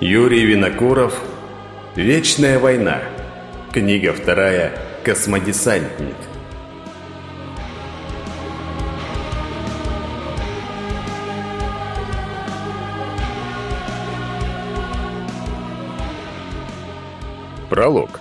Юрий Винокуров «Вечная война». Книга вторая «Космодесантник». Пролог.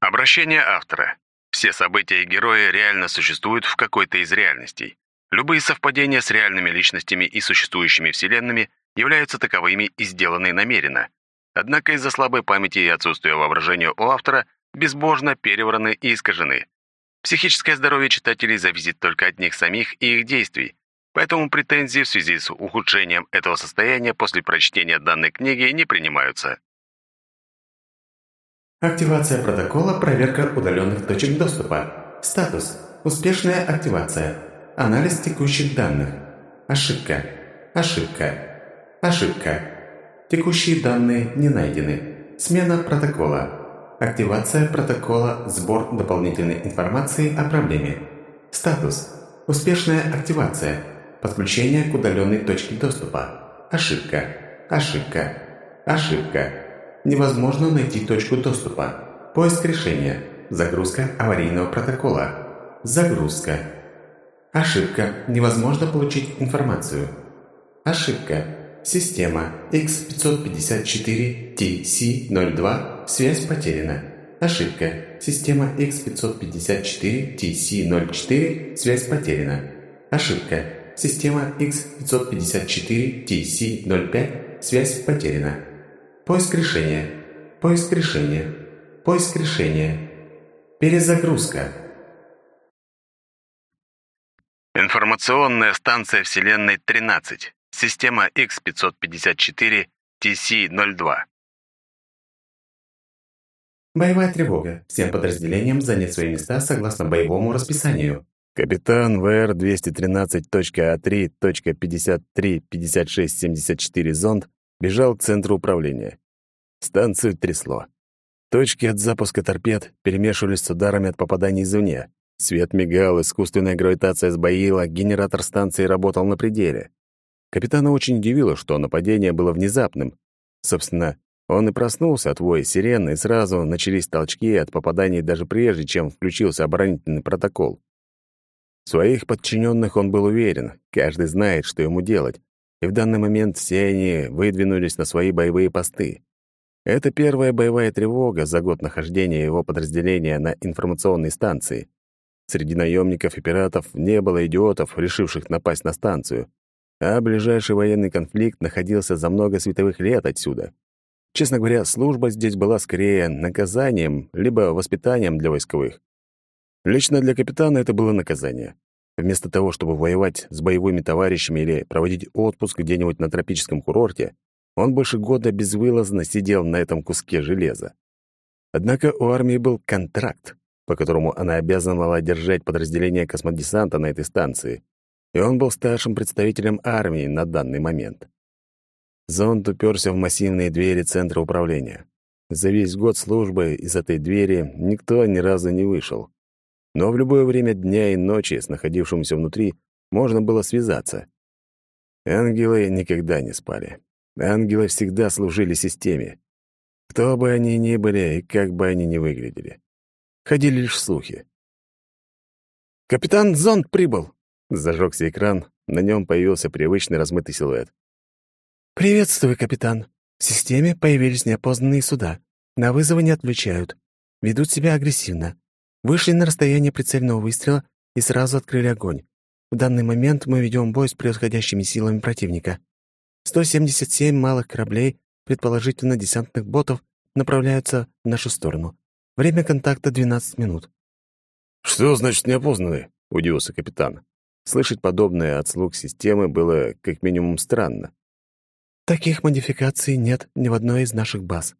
Обращение автора. Все события и герои реально существуют в какой-то из реальностей. Любые совпадения с реальными личностями и существующими вселенными являются таковыми и сделаны намеренно. Однако из-за слабой памяти и отсутствия воображения у автора безбожно перевраны и искажены. Психическое здоровье читателей зависит только от них самих и их действий, поэтому претензии в связи с ухудшением этого состояния после прочтения данной книги не принимаются. Активация протокола «Проверка удаленных точек доступа». Статус. Успешная активация. Анализ текущих данных. Ошибка. Ошибка. Ошибка. Текущие данные не найдены. Смена протокола. Активация протокола «Сбор дополнительной информации о проблеме». Статус. Успешная активация. Подключение к удаленной точке доступа. Ошибка. Ошибка. Ошибка. Невозможно найти точку доступа. Поиск решения. Загрузка аварийного протокола. Загрузка. Ошибка. Невозможно получить информацию. Ошибка. Система X554-TC02. Связь потеряна. Ошибка. Система X554-TC04. Связь потеряна. Ошибка. Система X554-TC05. Связь потеряна. Поиск решения. Поиск решения. Поиск решения. Перезагрузка. Информационная станция Вселенной 13. Система X554-TC-02. Боевая тревога. Всем подразделениям занять свои места согласно боевому расписанию. Капитан ВР-213.А3.53.5674 зонд бежал к центру управления. Станцию трясло. Точки от запуска торпед перемешивались с ударами от попаданий извне. Свет мигал, искусственная гравитация сбоила, генератор станции работал на пределе. Капитана очень удивило, что нападение было внезапным. Собственно, он и проснулся от воя сирены, и сразу начались толчки от попаданий даже прежде, чем включился оборонительный протокол. В своих подчиненных он был уверен, каждый знает, что ему делать, и в данный момент все они выдвинулись на свои боевые посты. Это первая боевая тревога за год нахождения его подразделения на информационной станции. Среди наемников и пиратов не было идиотов, решивших напасть на станцию, а ближайший военный конфликт находился за много световых лет отсюда. Честно говоря, служба здесь была скорее наказанием, либо воспитанием для войсковых. Лично для капитана это было наказание. Вместо того, чтобы воевать с боевыми товарищами или проводить отпуск где-нибудь на тропическом курорте, он больше года безвылазно сидел на этом куске железа. Однако у армии был контракт, по которому она обязана была держать подразделение космодесанта на этой станции, и он был старшим представителем армии на данный момент. Зонд уперся в массивные двери центра управления. За весь год службы из этой двери никто ни разу не вышел. Но в любое время дня и ночи с находившимся внутри можно было связаться. Ангелы никогда не спали. Ангелы всегда служили системе. Кто бы они ни были и как бы они ни выглядели. Ходили лишь слухи. «Капитан Зонд прибыл!» Зажегся экран, на нем появился привычный размытый силуэт. «Приветствую, капитан. В системе появились неопознанные суда. На вызовы не отвечают. Ведут себя агрессивно. Вышли на расстояние прицельного выстрела и сразу открыли огонь. В данный момент мы ведем бой с превосходящими силами противника. 177 малых кораблей, предположительно десантных ботов, направляются в нашу сторону. Время контакта 12 минут». «Что значит неопознанный?» — удивился капитан. Слышать подобное от слуг системы было как минимум странно. «Таких модификаций нет ни в одной из наших баз.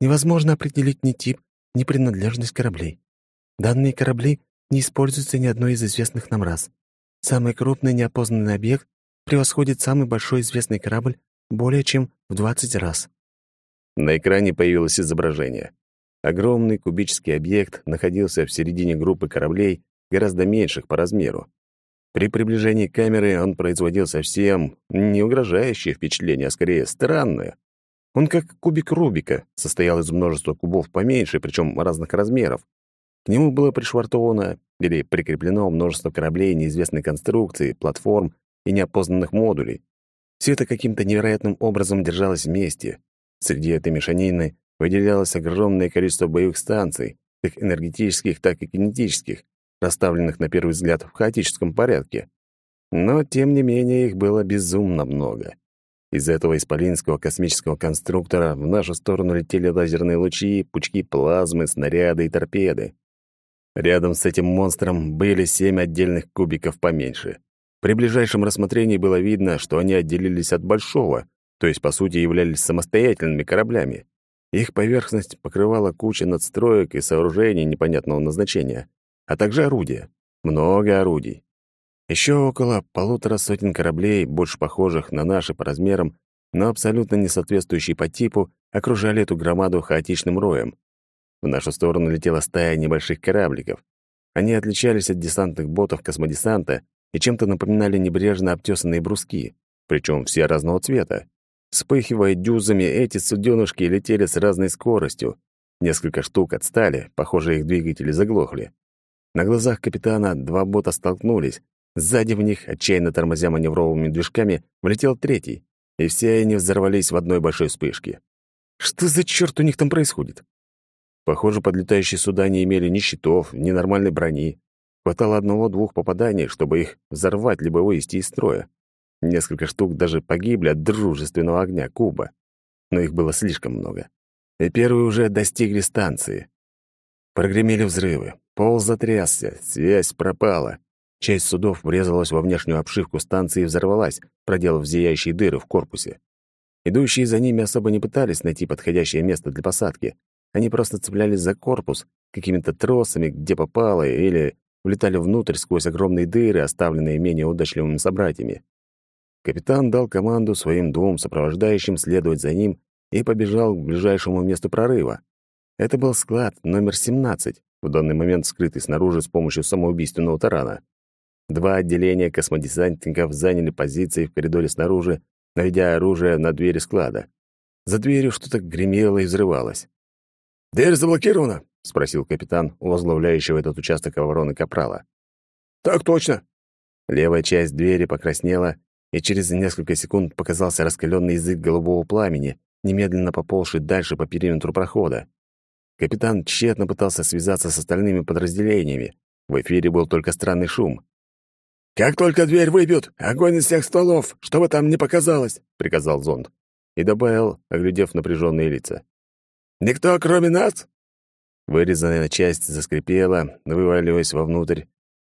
Невозможно определить ни тип, ни принадлежность кораблей. Данные корабли не используются ни одной из известных нам рас. Самый крупный неопознанный объект превосходит самый большой известный корабль более чем в 20 раз. На экране появилось изображение. Огромный кубический объект находился в середине группы кораблей, гораздо меньших по размеру. При приближении камеры он производил совсем не угрожающее впечатление, а скорее странное. Он как кубик Рубика, состоял из множества кубов поменьше, причем разных размеров. К нему было пришвартовано или прикреплено множество кораблей неизвестной конструкции, платформ и неопознанных модулей. Все это каким-то невероятным образом держалось вместе. Среди этой мешанины выделялось огромное количество боевых станций, как энергетических, так и кинетических, расставленных на первый взгляд в хаотическом порядке. Но, тем не менее, их было безумно много. Из этого исполинского космического конструктора в нашу сторону летели лазерные лучи, пучки плазмы, снаряды и торпеды. Рядом с этим монстром были семь отдельных кубиков поменьше. При ближайшем рассмотрении было видно, что они отделились от большого, то есть, по сути, являлись самостоятельными кораблями. Их поверхность покрывала куча надстроек и сооружений непонятного назначения, а также орудия. Много орудий. Еще около полутора сотен кораблей, больше похожих на наши по размерам, но абсолютно не соответствующие по типу, окружали эту громаду хаотичным роем. В нашу сторону летела стая небольших корабликов. Они отличались от десантных ботов космодесанта и чем-то напоминали небрежно обтесанные бруски, причем все разного цвета. Вспыхивая дюзами, эти суденышки летели с разной скоростью. Несколько штук отстали, похоже, их двигатели заглохли. На глазах капитана два бота столкнулись. Сзади в них, отчаянно тормозя маневровыми движками, влетел третий, и все они взорвались в одной большой вспышке. Что за черт у них там происходит? Похоже, подлетающие суда не имели ни щитов, ни нормальной брони. Хватало одного-двух попаданий, чтобы их взорвать либо вывести из строя. Несколько штук даже погибли от дружественного огня куба. Но их было слишком много. И первые уже достигли станции. Прогремели взрывы. Пол затрясся, связь пропала. Часть судов врезалась во внешнюю обшивку станции и взорвалась, проделав зияющие дыры в корпусе. Идущие за ними особо не пытались найти подходящее место для посадки. Они просто цеплялись за корпус какими-то тросами, где попало, или влетали внутрь сквозь огромные дыры, оставленные менее удачливыми собратьями. Капитан дал команду своим двум сопровождающим следовать за ним и побежал к ближайшему месту прорыва. Это был склад номер 17, в данный момент скрытый снаружи с помощью самоубийственного тарана. Два отделения космодесантников заняли позиции в коридоре снаружи, наведя оружие на двери склада. За дверью что-то гремело и взрывалось. «Дверь заблокирована?» — спросил капитан, возглавляющего этот участок обороны Капрала. «Так точно». Левая часть двери покраснела, и через несколько секунд показался раскаленный язык голубого пламени, немедленно поползший дальше по периметру прохода. Капитан тщетно пытался связаться с остальными подразделениями. В эфире был только странный шум. «Как только дверь выбьют, огонь из всех стволов, чтобы там не показалось!» — приказал зонд. И добавил, оглядев напряженные лица. «Никто, кроме нас?» Вырезанная часть заскрипела, вываливаясь вовнутрь,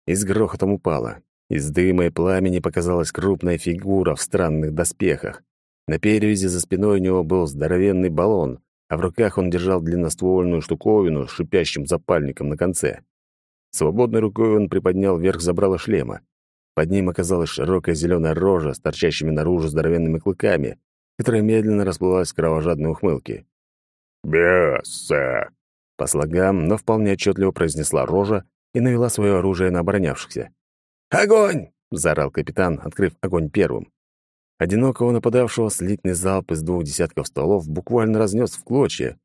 и с грохотом упала. Из дыма и пламени показалась крупная фигура в странных доспехах. На перевязи за спиной у него был здоровенный баллон, а в руках он держал длинноствольную штуковину с шипящим запальником на конце. Свободной рукой он приподнял вверх забрала шлема. Под ним оказалась широкая зеленая рожа с торчащими наружу здоровенными клыками, которая медленно расплылась в кровожадной ухмылке. «Беса!» По слогам, но вполне отчетливо произнесла рожа и навела свое оружие на оборонявшихся. «Огонь!» — заорал капитан, открыв огонь первым. Одинокого нападавшего слитный залп из двух десятков стволов буквально разнес в клочья,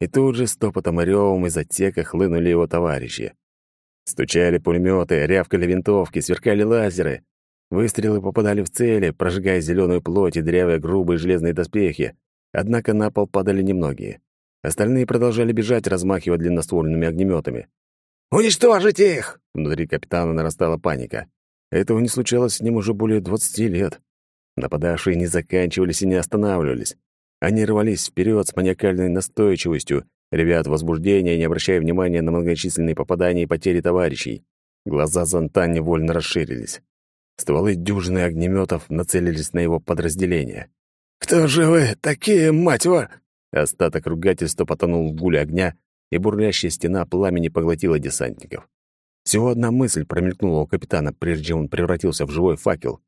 и тут же стопотом и ревом из отсека хлынули его товарищи. Стучали пулеметы, рявкали винтовки, сверкали лазеры. Выстрелы попадали в цели, прожигая зеленую плоть и дрявя грубые железные доспехи, однако на пол падали немногие. Остальные продолжали бежать, размахивая длинноствольными огнеметами. «Уничтожите их!» Внутри капитана нарастала паника. Этого не случалось с ним уже более двадцати лет. Нападавшие не заканчивались и не останавливались. Они рвались вперед с маниакальной настойчивостью, ребят возбуждения, не обращая внимания на многочисленные попадания и потери товарищей. Глаза зонта невольно расширились. Стволы дюжины огнеметов нацелились на его подразделение. «Кто же вы такие, мать его?» Остаток ругательства потонул в гуле огня, и бурлящая стена пламени поглотила десантников. Всего одна мысль промелькнула у капитана, прежде чем он превратился в живой факел.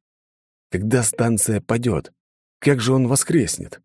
Когда станция падет, как же он воскреснет?